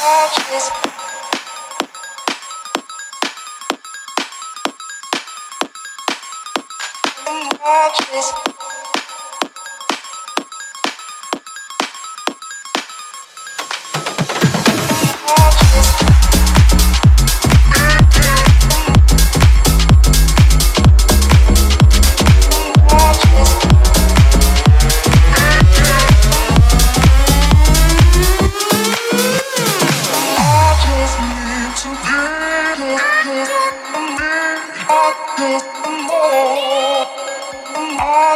Thank you.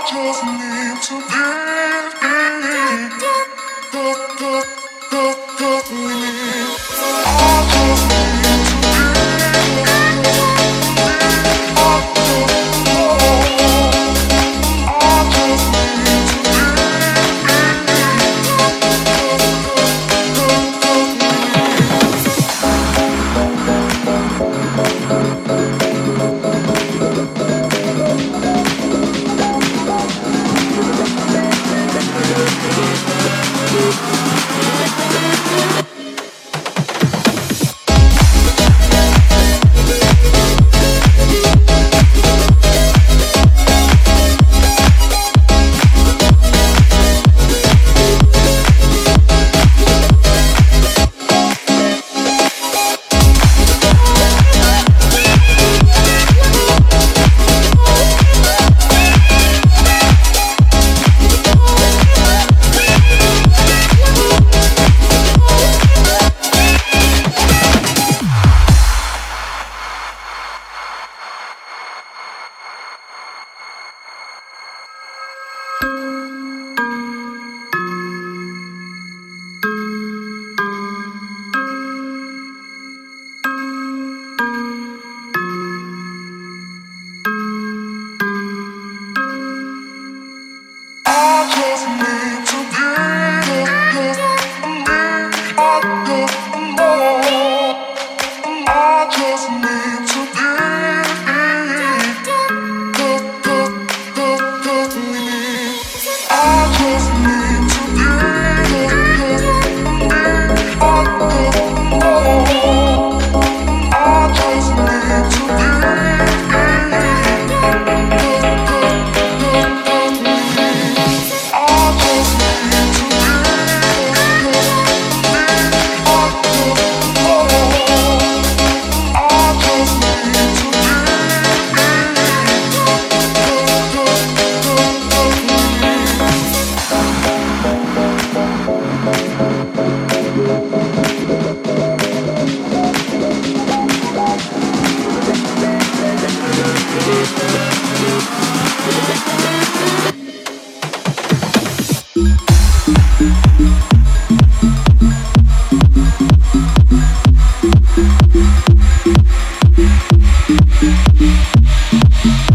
Just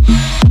Thank.